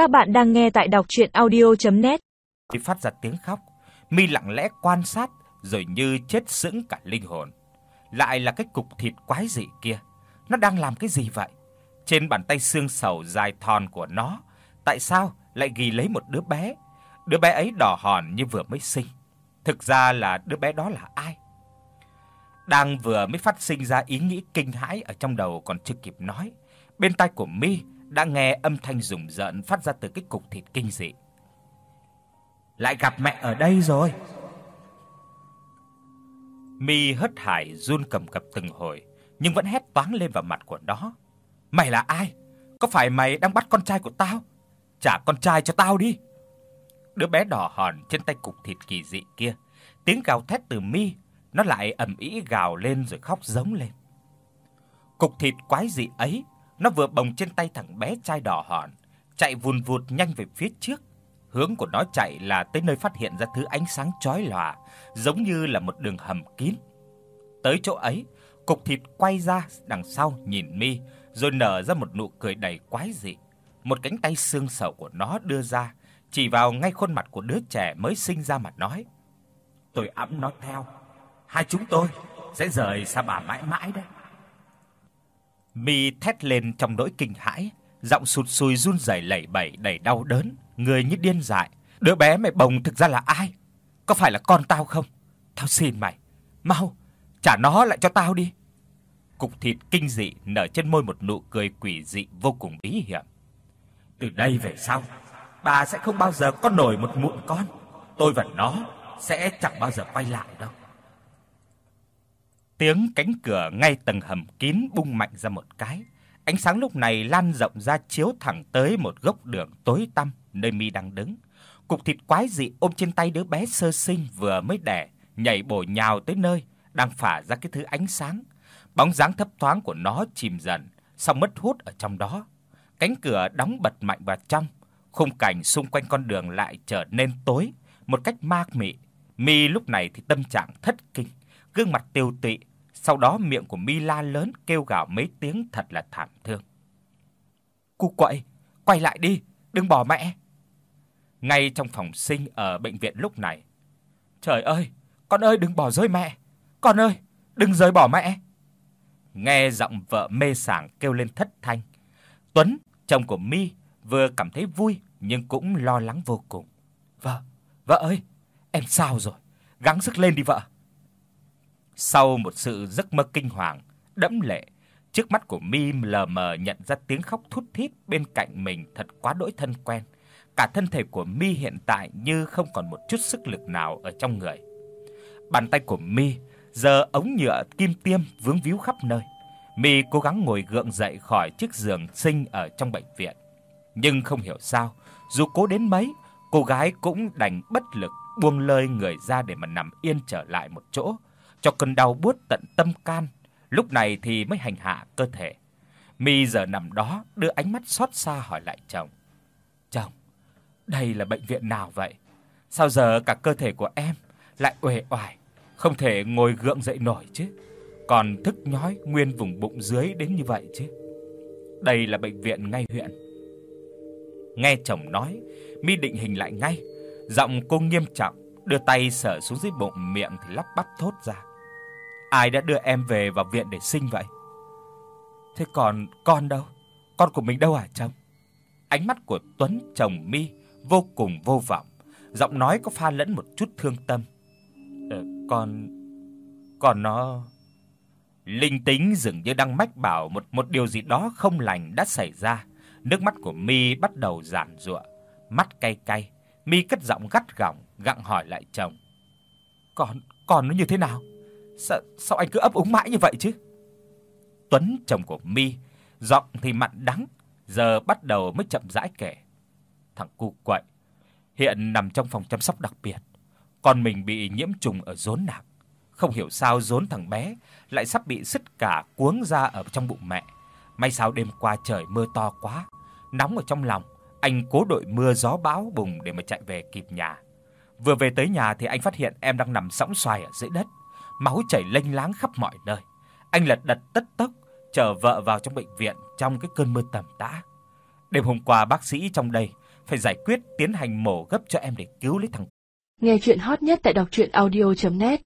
Các bạn đang nghe tại đọc audio net Khi phát ra tiếng khóc, Mi lặng lẽ quan sát rồi như chết sững cả linh hồn. Lại là cái cục thịt quái dị kia, nó đang làm cái gì vậy? Trên bàn tay xương sầu dài thon của nó, tại sao lại ghi lấy một đứa bé? Đứa bé ấy đỏ hòn như vừa mới sinh. Thực ra là đứa bé đó là ai? Đang vừa mới phát sinh ra ý nghĩ kinh hãi ở trong đầu còn chưa kịp nói, bên tai của Mi đã nghe âm thanh rùng rợn phát ra từ cái cục thịt kinh dị. Lại gặp mẹ ở đây rồi. Mi hất hải run cầm cập từng hồi, nhưng vẫn hét toáng lên vào mặt của nó. Mày là ai? Có phải mày đang bắt con trai của tao? Trả con trai cho tao đi. Đứa bé đỏ hòn trên tay cục thịt kỳ dị kia, tiếng gào thét từ Mi, nó lại ầm ĩ gào lên rồi khóc giống lên. Cục thịt quái dị ấy nó vừa bồng trên tay thằng bé trai đỏ hòn, chạy vùn vụt nhanh về phía trước. Hướng của nó chạy là tới nơi phát hiện ra thứ ánh sáng chói lòa, giống như là một đường hầm kín. Tới chỗ ấy, cục thịt quay ra đằng sau nhìn Mi, rồi nở ra một nụ cười đầy quái dị. Một cánh tay xương sầu của nó đưa ra, chỉ vào ngay khuôn mặt của đứa trẻ mới sinh ra mà nói: "Tôi ẵm nó theo, hai chúng tôi sẽ rời xa bà mãi mãi đấy." Mi thét lên trong nỗi kinh hãi, giọng sụt sùi run rẩy lẩy bẩy đầy đau đớn, người như điên dại. Đứa bé mày bồng thực ra là ai? Có phải là con tao không? Tao xin mày, mau trả nó lại cho tao đi. Cục thịt kinh dị nở trên môi một nụ cười quỷ dị vô cùng bí hiểm. Từ đây về sau, bà sẽ không bao giờ có nổi một mụn con. Tôi và nó sẽ chẳng bao giờ quay lại đâu. Tiếng cánh cửa ngay tầng hầm kín bung mạnh ra một cái. Ánh sáng lúc này lan rộng ra chiếu thẳng tới một góc đường tối tăm nơi Mi đang đứng. Cục thịt quái dị ôm trên tay đứa bé sơ sinh vừa mới đẻ, nhảy bổ nhào tới nơi đang phả ra cái thứ ánh sáng. Bóng dáng thấp thoáng của nó chìm dần, xong mất hút ở trong đó. Cánh cửa đóng bật mạnh vào trong, khung cảnh xung quanh con đường lại trở nên tối một cách ma mị. Mi lúc này thì tâm trạng thất kinh, gương mặt tiêu tụy, sau đó miệng của Mi la lớn kêu gào mấy tiếng thật là thảm thương. "Cu quậy, quay lại đi, đừng bỏ mẹ." Ngay trong phòng sinh ở bệnh viện lúc này. "Trời ơi, con ơi đừng bỏ rơi mẹ. Con ơi, đừng rời bỏ mẹ." Nghe giọng vợ mê sảng kêu lên thất thanh. Tuấn, chồng của Mi, vừa cảm thấy vui nhưng cũng lo lắng vô cùng. "Vợ, vợ ơi, em sao rồi? Gắng sức lên đi vợ." Sau một sự giấc mơ kinh hoàng, đẫm lệ, trước mắt của Mi lờ mờ nhận ra tiếng khóc thút thít bên cạnh mình thật quá đỗi thân quen. Cả thân thể của Mi hiện tại như không còn một chút sức lực nào ở trong người. Bàn tay của Mi giờ ống nhựa kim tiêm vướng víu khắp nơi. Mi cố gắng ngồi gượng dậy khỏi chiếc giường sinh ở trong bệnh viện, nhưng không hiểu sao, dù cố đến mấy, cô gái cũng đành bất lực buông lơi người ra để mà nằm yên trở lại một chỗ cho cơn đau buốt tận tâm can, lúc này thì mới hành hạ cơ thể. Mi giờ nằm đó, đưa ánh mắt xót xa hỏi lại chồng. "Chồng, đây là bệnh viện nào vậy? Sao giờ cả cơ thể của em lại uể oải, không thể ngồi gượng dậy nổi chứ? Còn thức nhói nguyên vùng bụng dưới đến như vậy chứ?" Đây là bệnh viện ngay huyện. Nghe chồng nói, Mi định hình lại ngay, giọng cô nghiêm trọng, đưa tay sờ xuống dưới bụng miệng thì lắp bắp thốt ra. Ai đã đưa em về vào viện để sinh vậy? Thế còn con đâu? Con của mình đâu hả chồng? Ánh mắt của Tuấn chồng Mi vô cùng vô vọng, giọng nói có pha lẫn một chút thương tâm. Ờ, con con nó linh tính dường như đang mách bảo một một điều gì đó không lành đã xảy ra. Nước mắt của Mi bắt đầu giàn giụa, mắt cay cay. Mi cất giọng gắt gỏng gặng hỏi lại chồng. "Con con nó như thế nào?" Sao sao anh cứ ấp úng mãi như vậy chứ? Tuấn chồng của Mi, giọng thì mặn đắng, giờ bắt đầu mới chậm rãi kể. Thằng cu quậy hiện nằm trong phòng chăm sóc đặc biệt, còn mình bị nhiễm trùng ở rốn nạc. Không hiểu sao rốn thằng bé lại sắp bị sứt cả cuống ra ở trong bụng mẹ. May sao đêm qua trời mưa to quá, nóng ở trong lòng, anh cố đội mưa gió bão bùng để mà chạy về kịp nhà. Vừa về tới nhà thì anh phát hiện em đang nằm sõng xoài ở dưới đất máu chảy lênh láng khắp mọi nơi. Anh lật đật tất tốc chở vợ vào trong bệnh viện trong cái cơn mưa tầm tã. Đêm hôm qua, bác sĩ trong đây phải giải quyết tiến hành mổ gấp cho em để cứu lấy thằng. Nghe truyện hot nhất tại doctruyenaudio.net